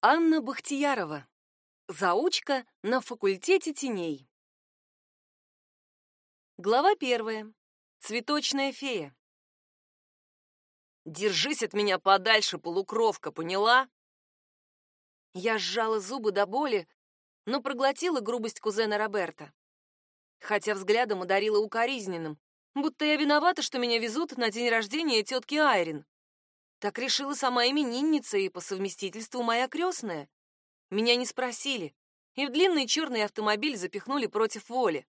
Анна Бахтиярова. Заучка на факультете теней. Глава первая. Цветочная фея. Держись от меня подальше, полукровка, поняла? Я сжала зубы до боли, но проглотила грубость кузена Роберта. Хотя взглядом ударила укоризненным, будто я виновата, что меня везут на день рождения тетки Айрин. Так решила сама именинница и по совместительству моя крестная. Меня не спросили, и в длинный черный автомобиль запихнули против воли.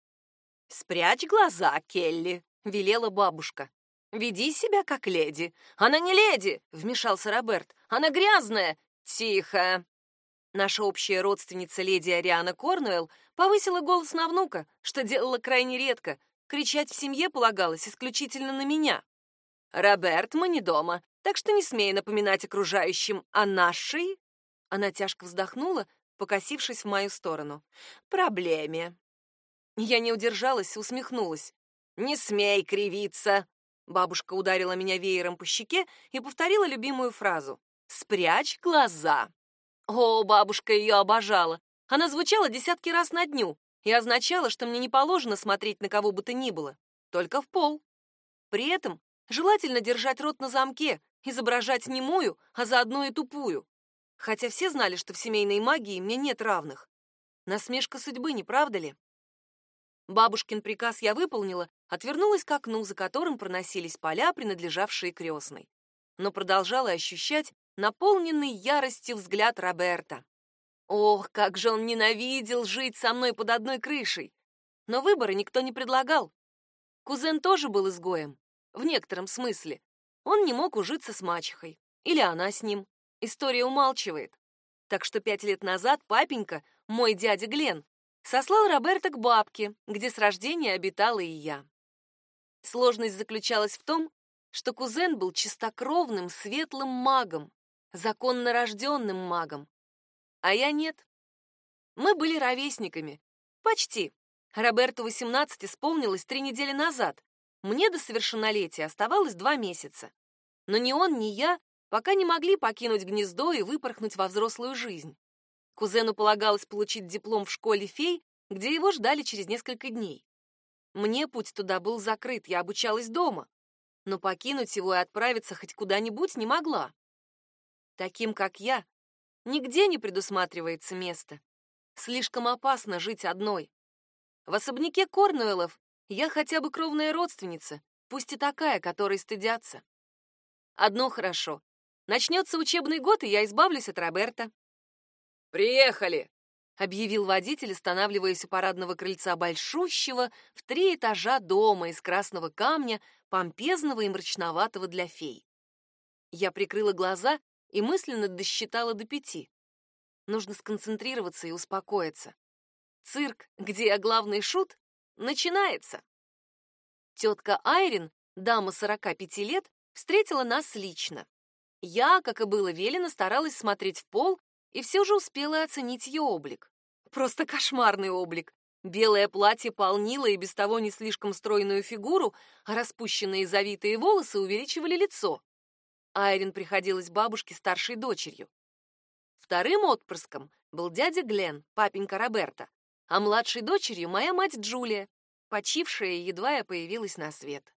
«Спрячь глаза, Келли», — велела бабушка. «Веди себя как леди». «Она не леди!» — вмешался Роберт. «Она грязная!» «Тихо!» Наша общая родственница леди Ариана Корнуэлл повысила голос на внука, что делала крайне редко. Кричать в семье полагалось исключительно на меня. «Роберт, мы не дома. Так что не смей напоминать окружающим о нашей...» Она тяжко вздохнула, покосившись в мою сторону. «Проблеме». Я не удержалась, усмехнулась. «Не смей кривиться!» Бабушка ударила меня веером по щеке и повторила любимую фразу. «Спрячь глаза!» О, бабушка ее обожала. Она звучала десятки раз на дню и означала, что мне не положено смотреть на кого бы то ни было, только в пол. При этом желательно держать рот на замке, изображать немую, а заодно и тупую. Хотя все знали, что в семейной магии мне нет равных. Насмешка судьбы, не правда ли? Бабушкин приказ я выполнила, отвернулась к окну, за которым проносились поля, принадлежавшие крестной. Но продолжала ощущать наполненный яростью взгляд Роберта. Ох, как же он ненавидел жить со мной под одной крышей! Но выбора никто не предлагал. Кузен тоже был изгоем, в некотором смысле. Он не мог ужиться с мачехой. Или она с ним. История умалчивает. Так что пять лет назад папенька, мой дядя Глен, сослал Роберта к бабке, где с рождения обитала и я. Сложность заключалась в том, что кузен был чистокровным светлым магом, законно рожденным магом. А я нет. Мы были ровесниками. Почти. Роберту 18 исполнилось три недели назад, мне до совершеннолетия оставалось два месяца. Но ни он, ни я пока не могли покинуть гнездо и выпорхнуть во взрослую жизнь. Кузену полагалось получить диплом в школе фей, где его ждали через несколько дней. Мне путь туда был закрыт, я обучалась дома, но покинуть его и отправиться хоть куда-нибудь не могла. Таким, как я, нигде не предусматривается место. Слишком опасно жить одной. В особняке Корнуэллов я хотя бы кровная родственница, пусть и такая, которой стыдятся. Одно хорошо. Начнется учебный год, и я избавлюсь от Роберта. «Приехали!» — объявил водитель, останавливаясь у парадного крыльца большущего в три этажа дома из красного камня, помпезного и мрачноватого для фей. Я прикрыла глаза и мысленно досчитала до пяти. Нужно сконцентрироваться и успокоиться. Цирк, где я главный шут, начинается. Тетка Айрин, дама 45 лет, встретила нас лично. Я, как и было велено, старалась смотреть в пол и все же успела оценить ее облик. Просто кошмарный облик. Белое платье полнило и без того не слишком стройную фигуру, а распущенные завитые волосы увеличивали лицо. Айрин приходилась бабушке старшей дочерью. Вторым отпрыском был дядя Глен, папенька Роберта, а младшей дочерью моя мать Джулия, почившая едва я появилась на свет.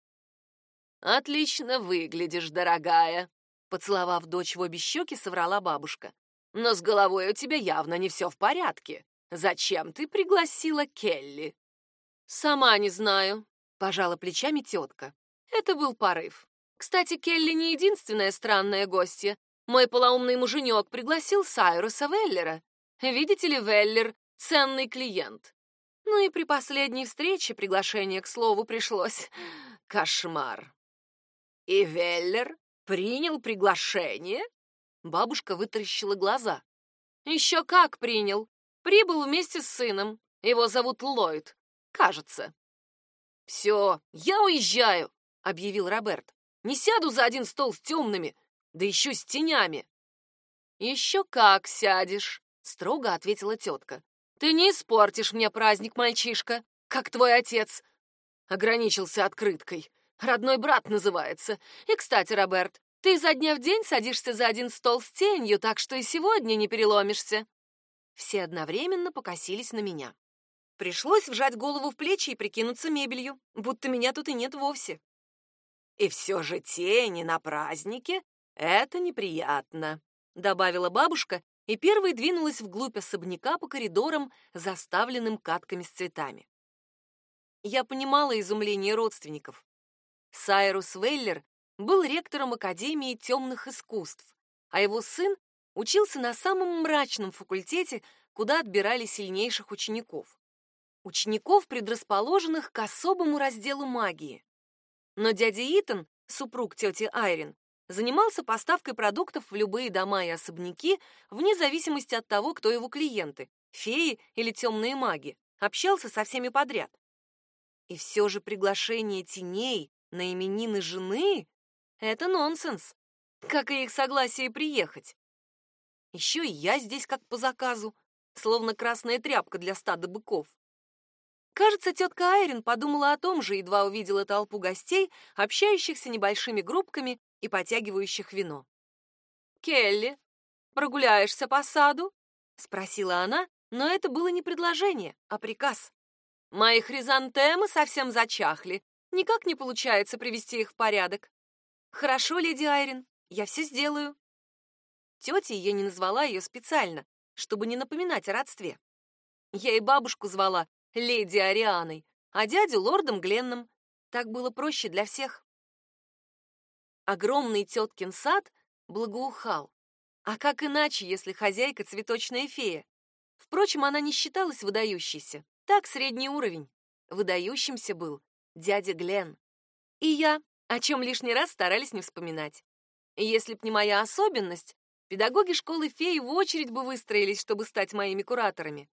«Отлично выглядишь, дорогая», — поцеловав дочь в обе щеки, соврала бабушка. «Но с головой у тебя явно не все в порядке. Зачем ты пригласила Келли?» «Сама не знаю», — пожала плечами тетка. Это был порыв. Кстати, Келли не единственная странная гостья. Мой полоумный муженек пригласил Сайруса Веллера. Видите ли, Веллер ценный клиент. Ну и при последней встрече приглашение, к слову, пришлось. Кошмар. И Веллер принял приглашение? Бабушка вытаращила глаза. Еще как принял. Прибыл вместе с сыном. Его зовут Ллойд. Кажется. «Все, я уезжаю», — объявил Роберт. «Не сяду за один стол с темными, да еще с тенями». «Еще как сядешь», — строго ответила тетка. Ты не испортишь мне праздник, мальчишка, как твой отец. Ограничился открыткой. Родной брат называется. И, кстати, Роберт, Ты за дня в день садишься за один стол с тенью, так что и сегодня не переломишься. Все одновременно покосились на меня. Пришлось вжать голову в плечи и прикинуться мебелью, будто меня тут и нет вовсе. И все же тени на празднике — это неприятно, добавила бабушка и первой двинулась вглубь особняка по коридорам, заставленным катками с цветами. Я понимала изумление родственников. Сайрус Веллер был ректором Академии темных искусств, а его сын учился на самом мрачном факультете, куда отбирали сильнейших учеников учеников, предрасположенных к особому разделу магии. Но дядя Итан, супруг тети Айрин, занимался поставкой продуктов в любые дома и особняки, вне зависимости от того, кто его клиенты — феи или темные маги, общался со всеми подряд. И все же приглашение теней на именины жены — это нонсенс, как и их согласие приехать. Еще и я здесь как по заказу, словно красная тряпка для стада быков. Кажется, тетка Айрин подумала о том же, едва увидела толпу гостей, общающихся небольшими группками и потягивающих вино. «Келли, прогуляешься по саду?» — спросила она, но это было не предложение, а приказ. «Мои хризантемы совсем зачахли, никак не получается привести их в порядок». «Хорошо, леди Айрин, я все сделаю». Тетя ее не назвала ее специально, чтобы не напоминать о родстве. Я и бабушку звала леди Арианой, а дядю лордом Гленном. Так было проще для всех. Огромный теткин сад благоухал. А как иначе, если хозяйка цветочная фея? Впрочем, она не считалась выдающейся. Так, средний уровень. Выдающимся был дядя Глен. И я, о чем лишний раз старались не вспоминать. Если б не моя особенность, педагоги школы феи в очередь бы выстроились, чтобы стать моими кураторами.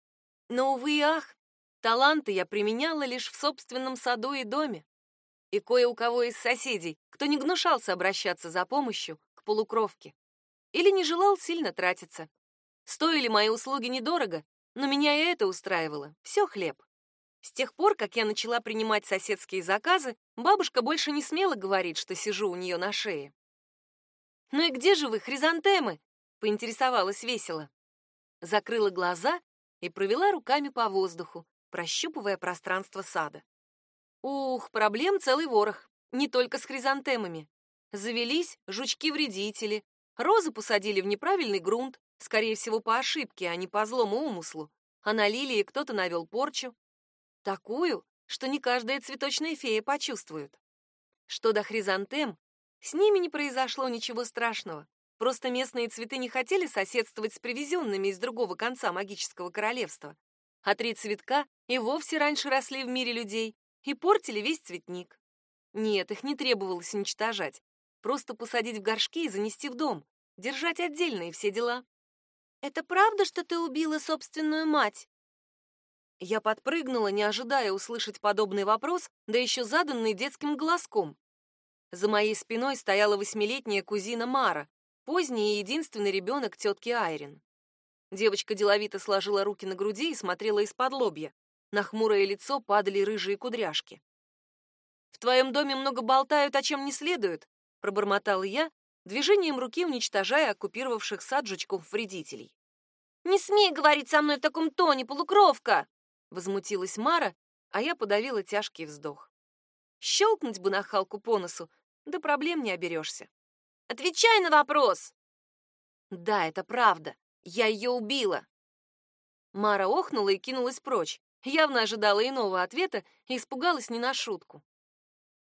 Но, увы и ах, Таланты я применяла лишь в собственном саду и доме. И кое у кого из соседей, кто не гнушался обращаться за помощью к полукровке. Или не желал сильно тратиться. Стоили мои услуги недорого, но меня и это устраивало. Все хлеб. С тех пор, как я начала принимать соседские заказы, бабушка больше не смела говорить, что сижу у нее на шее. «Ну и где же вы, хризантемы?» — поинтересовалась весело. Закрыла глаза и провела руками по воздуху, прощупывая пространство сада. Ух, проблем целый ворох, не только с хризантемами. Завелись жучки-вредители, розы посадили в неправильный грунт, скорее всего, по ошибке, а не по злому умыслу, а на лилии кто-то навел порчу. Такую, что не каждая цветочная фея почувствует. Что до хризантем, с ними не произошло ничего страшного. Просто местные цветы не хотели соседствовать с привезенными из другого конца магического королевства а три цветка и вовсе раньше росли в мире людей и портили весь цветник. Нет, их не требовалось уничтожать, просто посадить в горшки и занести в дом, держать отдельно и все дела. «Это правда, что ты убила собственную мать?» Я подпрыгнула, не ожидая услышать подобный вопрос, да еще заданный детским голоском. За моей спиной стояла восьмилетняя кузина Мара, поздний и единственный ребенок тетки Айрин. Девочка деловито сложила руки на груди и смотрела из-под лобья. На хмурое лицо падали рыжие кудряшки. «В твоем доме много болтают, о чем не следует», — пробормотал я, движением руки уничтожая оккупировавших сад жучков-вредителей. «Не смей говорить со мной в таком тоне, полукровка!» — возмутилась Мара, а я подавила тяжкий вздох. Щелкнуть бы на Халку по носу, да проблем не оберешься. «Отвечай на вопрос!» «Да, это правда. Я ее убила!» Мара охнула и кинулась прочь, явно ожидала иного ответа и испугалась не на шутку.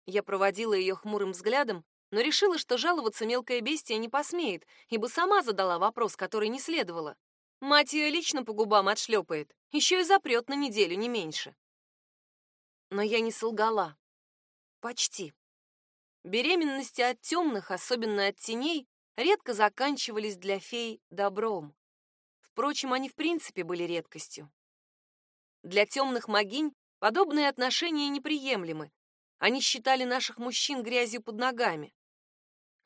Я проводила ее хмурым взглядом, но решила, что жаловаться мелкое бестия не посмеет, ибо сама задала вопрос, который не следовало. Мать ее лично по губам отшлепает, еще и запрет на неделю, не меньше. Но я не солгала. Почти. Беременности от темных, особенно от теней, редко заканчивались для фей добром. Впрочем, они в принципе были редкостью. Для темных могинь подобные отношения неприемлемы. Они считали наших мужчин грязью под ногами.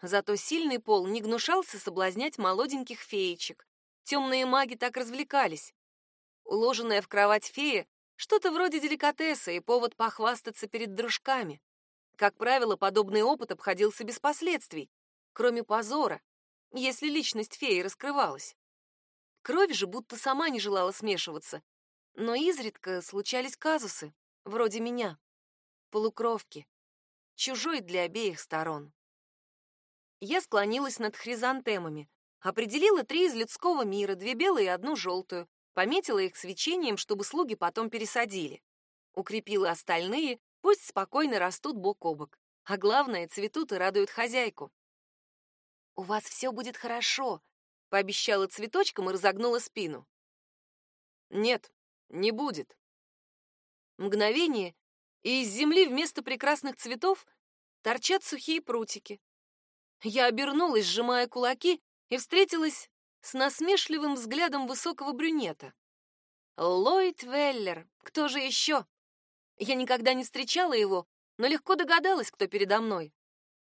Зато сильный пол не гнушался соблазнять молоденьких феечек. Темные маги так развлекались. Уложенная в кровать фея — что-то вроде деликатеса и повод похвастаться перед дружками. Как правило, подобный опыт обходился без последствий. кроме позора, если личность феи раскрывалась. Кровь же будто сама не желала смешиваться, но изредка случались казусы, вроде меня, полукровки, чужой для обеих сторон. Я склонилась над хризантемами, определила три из людского мира, две белые и одну желтую, пометила их свечением, чтобы слуги потом пересадили. Укрепила остальные, пусть спокойно растут бок о бок. А главное, цветут и радуют хозяйку. «У вас все будет хорошо», — пообещала цветочком и разогнула спину. «Нет, не будет». Мгновение, и из земли вместо прекрасных цветов торчат сухие прутики. Я обернулась, сжимая кулаки, и встретилась с насмешливым взглядом высокого брюнета. Ллойд Веллер, кто же еще? Я никогда не встречала его, но легко догадалась, кто передо мной.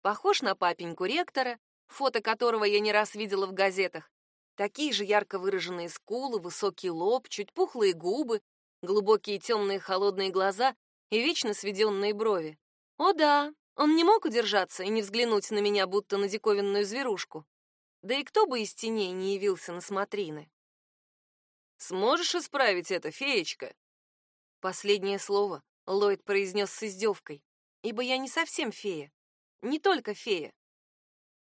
Похож на папеньку ректора, фото которого я не раз видела в газетах. Такие же ярко выраженные скулы, высокий лоб, чуть пухлые губы, глубокие темные холодные глаза и вечно сведенные брови. О да, он не мог удержаться и не взглянуть на меня, будто на диковинную зверушку. Да и кто бы из теней не явился на смотрины? «Сможешь исправить это, феечка?» Последнее слово Ллойд произнес с издевкой, ибо я не совсем фея, не только фея.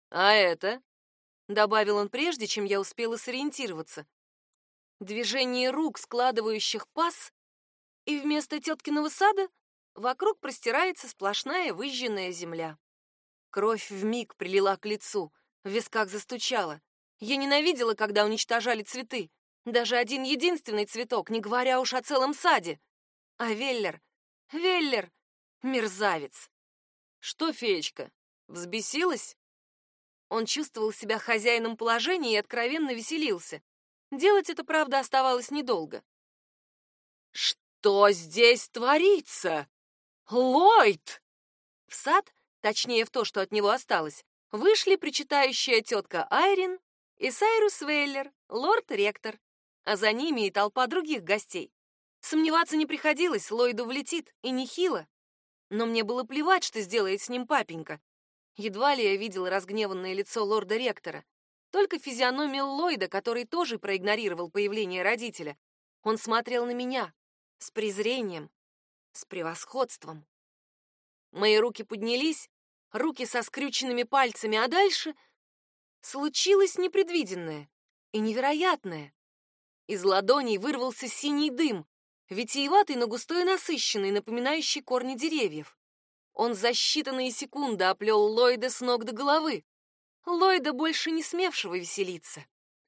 «А это?» — добавил он прежде, чем я успела сориентироваться. Движение рук, складывающих паз, и вместо теткиного сада вокруг простирается сплошная выжженная земля. Кровь вмиг прилила к лицу, в висках застучала. Я ненавидела, когда уничтожали цветы. Даже один единственный цветок, не говоря уж о целом саде. А Веллер... Веллер... Мерзавец. Что, феечка, взбесилась? Он чувствовал себя хозяином положения и откровенно веселился. Делать это, правда, оставалось недолго. «Что здесь творится? Ллойд!» В сад, точнее в то, что от него осталось, вышли причитающая тетка Айрин и Сайрус Вейлер, лорд-ректор, а за ними и толпа других гостей. Сомневаться не приходилось, Ллойду влетит, и нехило. Но мне было плевать, что сделает с ним папенька. Едва ли я видела разгневанное лицо лорда-ректора. Только физиономию Ллойда, который тоже проигнорировал появление родителя. Он смотрел на меня с презрением, с превосходством. Мои руки поднялись, руки со скрюченными пальцами, а дальше случилось непредвиденное и невероятное. Из ладоней вырвался синий дым, витиеватый, но густой и насыщенный, напоминающий корни деревьев. Он за считанные секунды оплел Ллойда с ног до головы. Ллойда, больше не смевшего веселиться.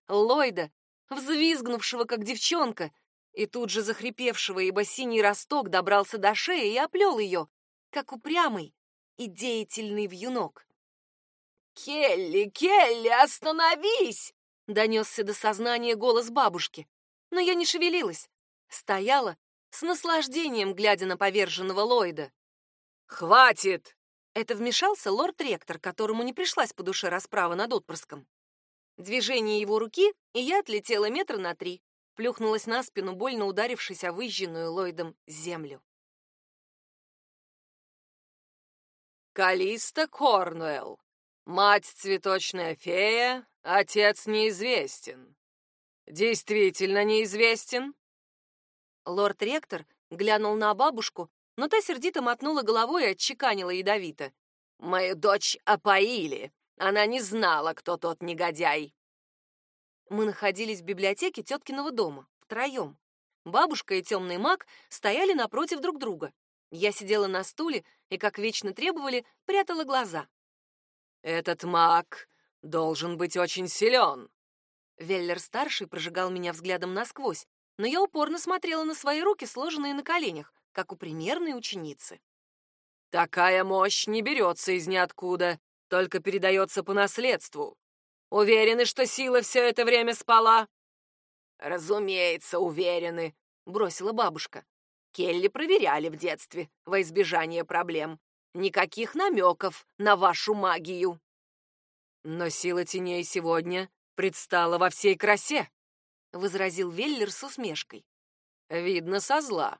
Ллойда, взвизгнувшего, как девчонка, и тут же захрипевшего, ибо синий росток добрался до шеи и оплел ее, как упрямый, и деятельный вьюнок. «Келли, Келли, остановись!» — донесся до сознания голос бабушки. Но я не шевелилась, стояла с наслаждением, глядя на поверженного Ллойда. «Хватит!» — это вмешался лорд-ректор, которому не пришлась по душе расправа над отпрыском. Движение его руки, и я отлетела метра на три, плюхнулась на спину, больно ударившись о выжженную Ллойдом землю. Калиста Корнуэлл. Мать цветочная фея, отец неизвестен. Действительно неизвестен? Лорд-ректор глянул на бабушку, но та сердито мотнула головой и отчеканила ядовито. «Мою дочь опоили. Она не знала, кто тот негодяй». Мы находились в библиотеке теткиного дома, втроем. Бабушка и темный маг стояли напротив друг друга. Я сидела на стуле и, как вечно требовали, прятала глаза. «Этот маг должен быть очень силен!» Веллер-старший прожигал меня взглядом насквозь, но я упорно смотрела на свои руки, сложенные на коленях, как у примерной ученицы. «Такая мощь не берется из ниоткуда, только передается по наследству. Уверены, что сила все это время спала?» «Разумеется, уверены», — бросила бабушка. Келли проверяли в детстве во избежание проблем. Никаких намеков на вашу магию. Но сила теней сегодня предстала во всей красе, возразил Веллер с усмешкой. Видно со зла.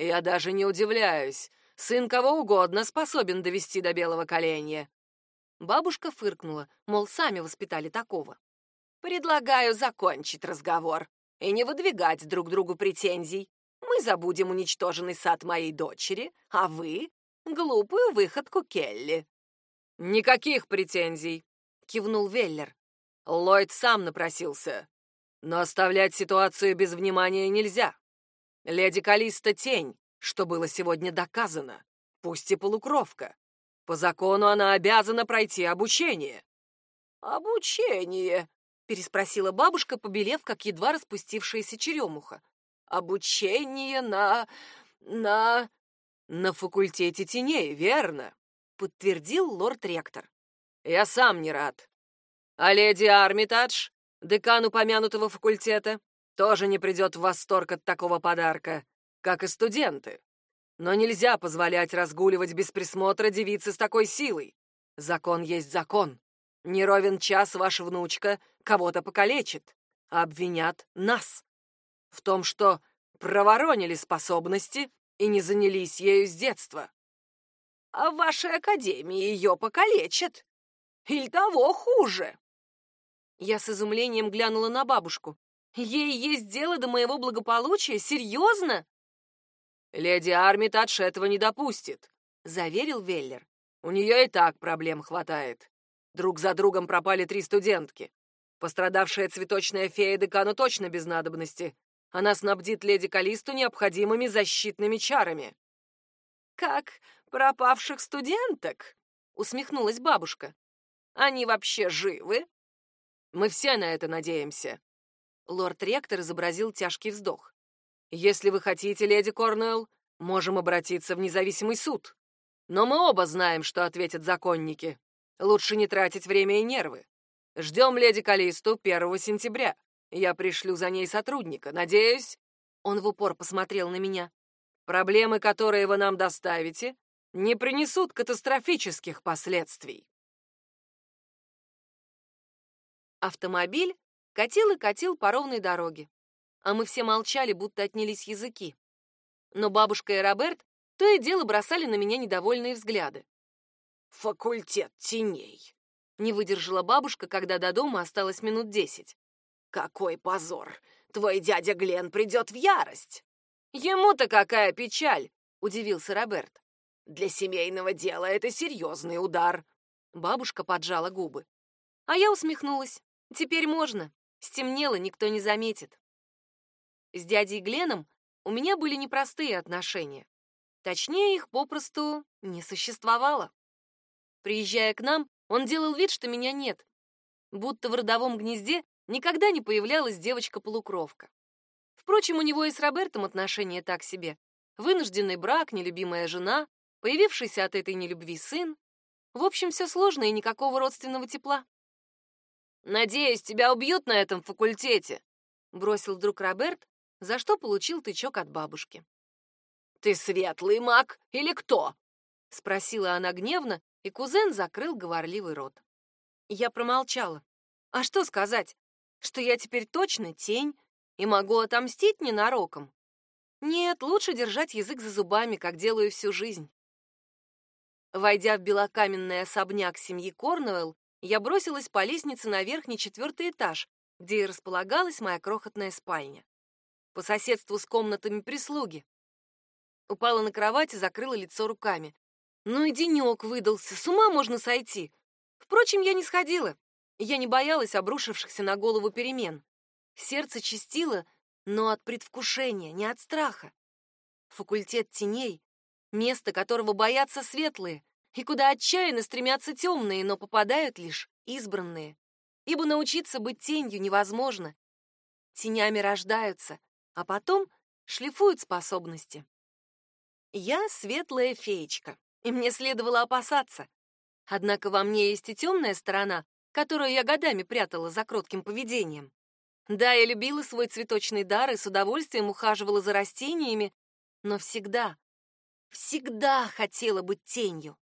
Я даже не удивляюсь. Сын кого угодно способен довести до белого коленя. Бабушка фыркнула, мол, сами воспитали такого. «Предлагаю закончить разговор и не выдвигать друг другу претензий. Мы забудем уничтоженный сад моей дочери, а вы — глупую выходку Келли». «Никаких претензий», — кивнул Веллер. Ллойд сам напросился. Но оставлять ситуацию без внимания нельзя. Леди Калиста — тень, что было сегодня доказано, пусть и полукровка. По закону она обязана пройти обучение. «Обучение?» — переспросила бабушка, побелев, как едва распустившаяся черемуха. «Обучение на... на...» «На факультете теней, верно?» — подтвердил лорд-ректор. «Я сам не рад. А леди Армитадж, декан упомянутого факультета, тоже не придет в восторг от такого подарка, как и студенты. Но нельзя позволять разгуливать без присмотра девицы с такой силой. Закон есть закон. Не ровен час ваша внучка кого-то покалечит, а обвинят нас. В том, что проворонили способности и не занялись ею с детства. А в вашей академии ее покалечат. Или того хуже. Я с изумлением глянула на бабушку. Ей есть дело до моего благополучия? Серьезно? «Леди Армитадж этого не допустит», — заверил Веллер. «У нее и так проблем хватает. Друг за другом пропали три студентки. Пострадавшая цветочная фея декану точно без надобности. Она снабдит леди Калисту необходимыми защитными чарами». «Как пропавших студенток?» — усмехнулась бабушка. «Они вообще живы?» «Мы все на это надеемся». Лорд-ректор изобразил тяжкий вздох. Если вы хотите, леди Корнуэлл, можем обратиться в независимый суд. Но мы оба знаем, что ответят законники. Лучше не тратить время и нервы. Ждем леди Калисту 1 сентября. Я пришлю за ней сотрудника. Надеюсь, он в упор посмотрел на меня. Проблемы, которые вы нам доставите, не принесут катастрофических последствий. Автомобиль катил и катил по ровной дороге а мы все молчали, будто отнялись языки. Но бабушка и Роберт то и дело бросали на меня недовольные взгляды. «Факультет теней», — не выдержала бабушка, когда до дома осталось минут десять. «Какой позор! Твой дядя Глен придет в ярость!» «Ему-то какая печаль!» — удивился Роберт. «Для семейного дела это серьезный удар!» Бабушка поджала губы. А я усмехнулась. «Теперь можно. Стемнело, никто не заметит». С дядей Гленом у меня были непростые отношения. Точнее, их попросту не существовало. Приезжая к нам, он делал вид, что меня нет. Будто в родовом гнезде никогда не появлялась девочка-полукровка. Впрочем, у него и с Робертом отношения так себе. Вынужденный брак, нелюбимая жена, появившийся от этой нелюбви сын. В общем, все сложно и никакого родственного тепла. «Надеюсь, тебя убьют на этом факультете», — бросил вдруг Роберт, за что получил тычок от бабушки. «Ты светлый маг или кто?» — спросила она гневно, и кузен закрыл говорливый рот. Я промолчала. А что сказать? Что я теперь точно тень и могу отомстить ненароком? Нет, лучше держать язык за зубами, как делаю всю жизнь. Войдя в белокаменный особняк семьи Корнуэлл, я бросилась по лестнице на верхний четвертый этаж, где и располагалась моя крохотная спальня по соседству с комнатами прислуги. Упала на кровать и закрыла лицо руками. Ну и денек выдался, с ума можно сойти. Впрочем, я не сходила. Я не боялась обрушившихся на голову перемен. Сердце чистило, но от предвкушения, не от страха. Факультет теней — место, которого боятся светлые, и куда отчаянно стремятся темные, но попадают лишь избранные. Ибо научиться быть тенью невозможно. Тенями рождаются, а потом шлифуют способности. Я светлая феечка, и мне следовало опасаться. Однако во мне есть и темная сторона, которую я годами прятала за кротким поведением. Да, я любила свой цветочный дар и с удовольствием ухаживала за растениями, но всегда, всегда хотела быть тенью.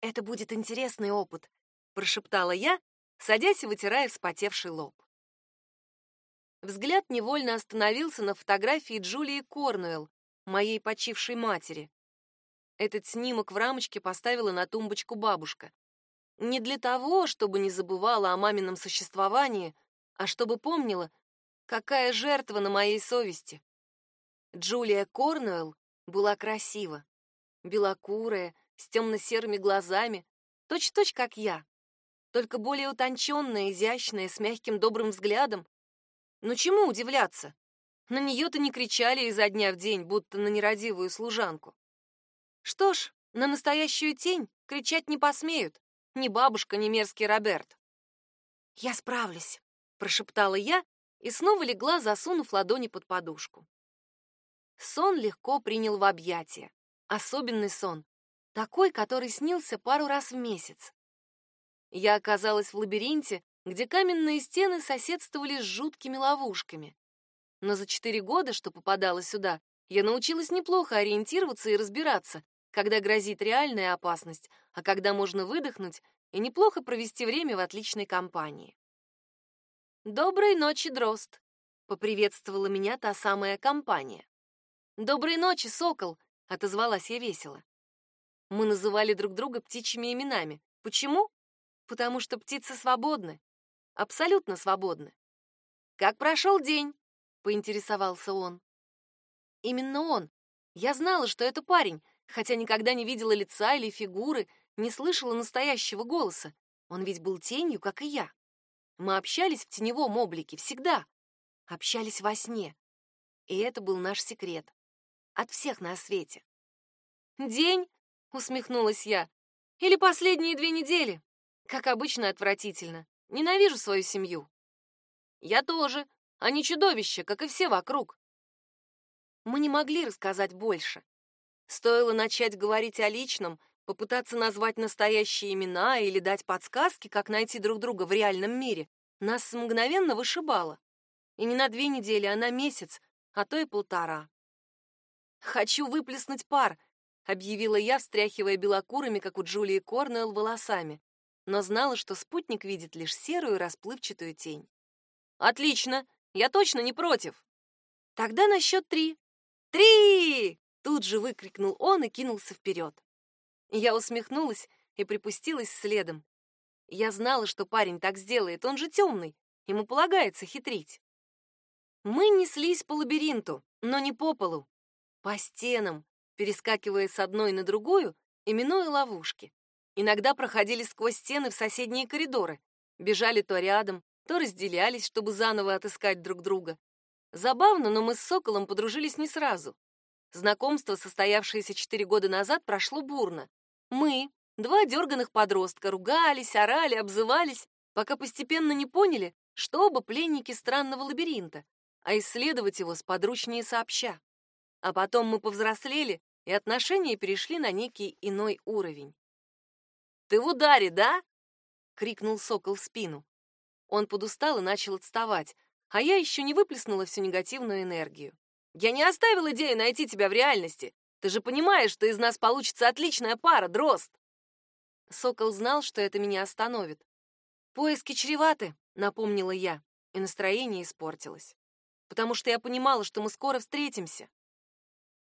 «Это будет интересный опыт», — прошептала я, садясь и вытирая вспотевший лоб. Взгляд невольно остановился на фотографии Джулии Корнуэлл, моей почившей матери. Этот снимок в рамочке поставила на тумбочку бабушка. Не для того, чтобы не забывала о мамином существовании, а чтобы помнила, какая жертва на моей совести. Джулия Корнуэлл была красива, белокурая, с темно-серыми глазами, точь-точь как я, только более утонченная, изящная, с мягким добрым взглядом. Ну чему удивляться? На нее-то не кричали изо дня в день, будто на нерадивую служанку. Что ж, на настоящую тень кричать не посмеют, ни бабушка, ни мерзкий Роберт. «Я справлюсь», — прошептала я и снова легла, засунув ладони под подушку. Сон легко принял в объятия. Особенный сон, такой, который снился пару раз в месяц. Я оказалась в лабиринте, где каменные стены соседствовали с жуткими ловушками. Но за четыре года, что попадала сюда, я научилась неплохо ориентироваться и разбираться, когда грозит реальная опасность, а когда можно выдохнуть и неплохо провести время в отличной компании. «Доброй ночи, Дрозд!» — поприветствовала меня та самая компания. «Доброй ночи, сокол!» — отозвалась я весело. Мы называли друг друга птичьими именами. Почему? Потому что птицы свободны. Абсолютно свободны. «Как прошел день?» — поинтересовался он. Именно он. Я знала, что это парень, хотя никогда не видела лица или фигуры, не слышала настоящего голоса. Он ведь был тенью, как и я. Мы общались в теневом облике всегда. Общались во сне. И это был наш секрет. От всех на свете. «День?» — усмехнулась я. «Или последние две недели? Как обычно, отвратительно. Ненавижу свою семью». «Я тоже. Они чудовища, как и все вокруг». Мы не могли рассказать больше. Стоило начать говорить о личном, попытаться назвать настоящие имена или дать подсказки, как найти друг друга в реальном мире, нас мгновенно вышибало. И не на две недели, а на месяц, а то и полтора. «Хочу выплеснуть пар», — объявила я, встряхивая белокурыми, как у Джулии Корнелл, волосами, но знала, что спутник видит лишь серую расплывчатую тень. «Отлично! Я точно не против!» «Тогда на счет три!» «Три!» Тут же выкрикнул он и кинулся вперед. Я усмехнулась и припустилась следом. Я знала, что парень так сделает, он же темный, ему полагается хитрить. Мы неслись по лабиринту, но не по полу, по стенам, перескакивая с одной на другую, именуя ловушки. Иногда проходили сквозь стены в соседние коридоры, бежали то рядом, то разделялись, чтобы заново отыскать друг друга. Забавно, но мы с Соколом подружились не сразу. Знакомство, состоявшееся четыре года назад, прошло бурно. Мы, два дерганых подростка, ругались, орали, обзывались, пока постепенно не поняли, что оба пленники странного лабиринта, а исследовать его сподручнее сообща. А потом мы повзрослели, и отношения перешли на некий иной уровень. «Ты в ударе, да?» — крикнул сокол в спину. Он подустал и начал отставать, а я еще не выплеснула всю негативную энергию. Я не оставил идею найти тебя в реальности. Ты же понимаешь, что из нас получится отличная пара, Дрозд. Сокол знал, что это меня остановит. Поиски чреваты, напомнила я, и настроение испортилось. Потому что я понимала, что мы скоро встретимся.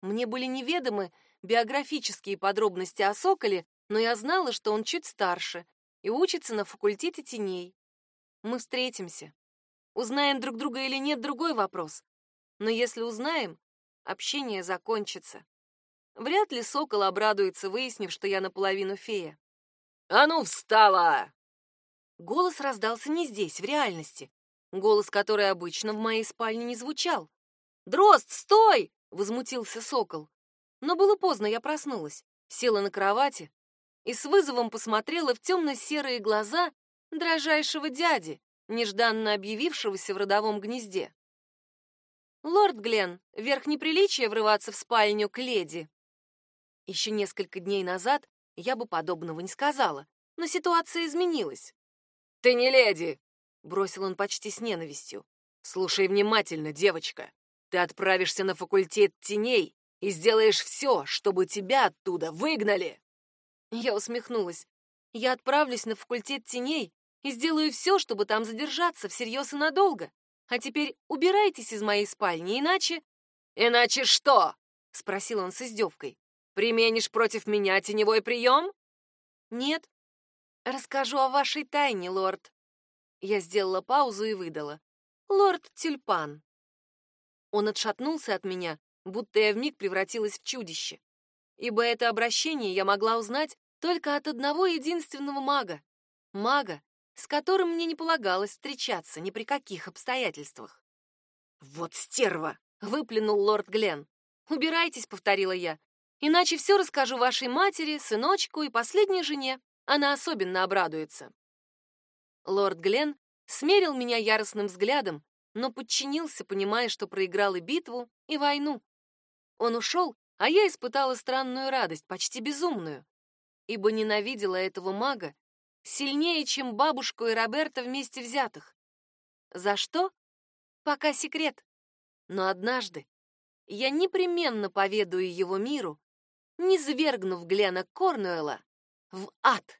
Мне были неведомы биографические подробности о Соколе, но я знала, что он чуть старше и учится на факультете теней. Мы встретимся. Узнаем друг друга или нет, другой вопрос. Но если узнаем, общение закончится. Вряд ли сокол обрадуется, выяснив, что я наполовину фея. «А ну, встала!» Голос раздался не здесь, в реальности. Голос, который обычно в моей спальне не звучал. «Дрозд, стой!» — возмутился сокол. Но было поздно, я проснулась, села на кровати и с вызовом посмотрела в темно-серые глаза дрожайшего дяди, нежданно объявившегося в родовом гнезде. «Лорд Глен, верх неприличия врываться в спальню к леди». Еще несколько дней назад я бы подобного не сказала, но ситуация изменилась. «Ты не леди!» — бросил он почти с ненавистью. «Слушай внимательно, девочка. Ты отправишься на факультет теней и сделаешь все, чтобы тебя оттуда выгнали!» Я усмехнулась. «Я отправлюсь на факультет теней и сделаю все, чтобы там задержаться всерьез и надолго. А теперь убирайтесь из моей спальни, иначе...» «Иначе что?» — спросил он с издевкой. «Применишь против меня теневой прием?» «Нет». Расскажу о вашей тайне, лорд. Я сделала паузу и выдала. Лорд Тюльпан. Он отшатнулся от меня, будто я вмиг превратилась в чудище. Ибо это обращение я могла узнать только от одного единственного мага. Мага, с которым мне не полагалось встречаться ни при каких обстоятельствах. «Вот стерва!» — выплюнул лорд Глен. «Убирайтесь», — повторила я. «Иначе все расскажу вашей матери, сыночку и последней жене. Она особенно обрадуется». Лорд Глен смерил меня яростным взглядом, но подчинился, понимая, что проиграл и битву, и войну. Он ушел, а я испытала странную радость, почти безумную, ибо ненавидела этого мага сильнее, чем бабушку и Роберта вместе взятых. За что? Пока секрет. Но однажды я непременно поведаю его миру, не свергнув Глена Корнуэлла в ад.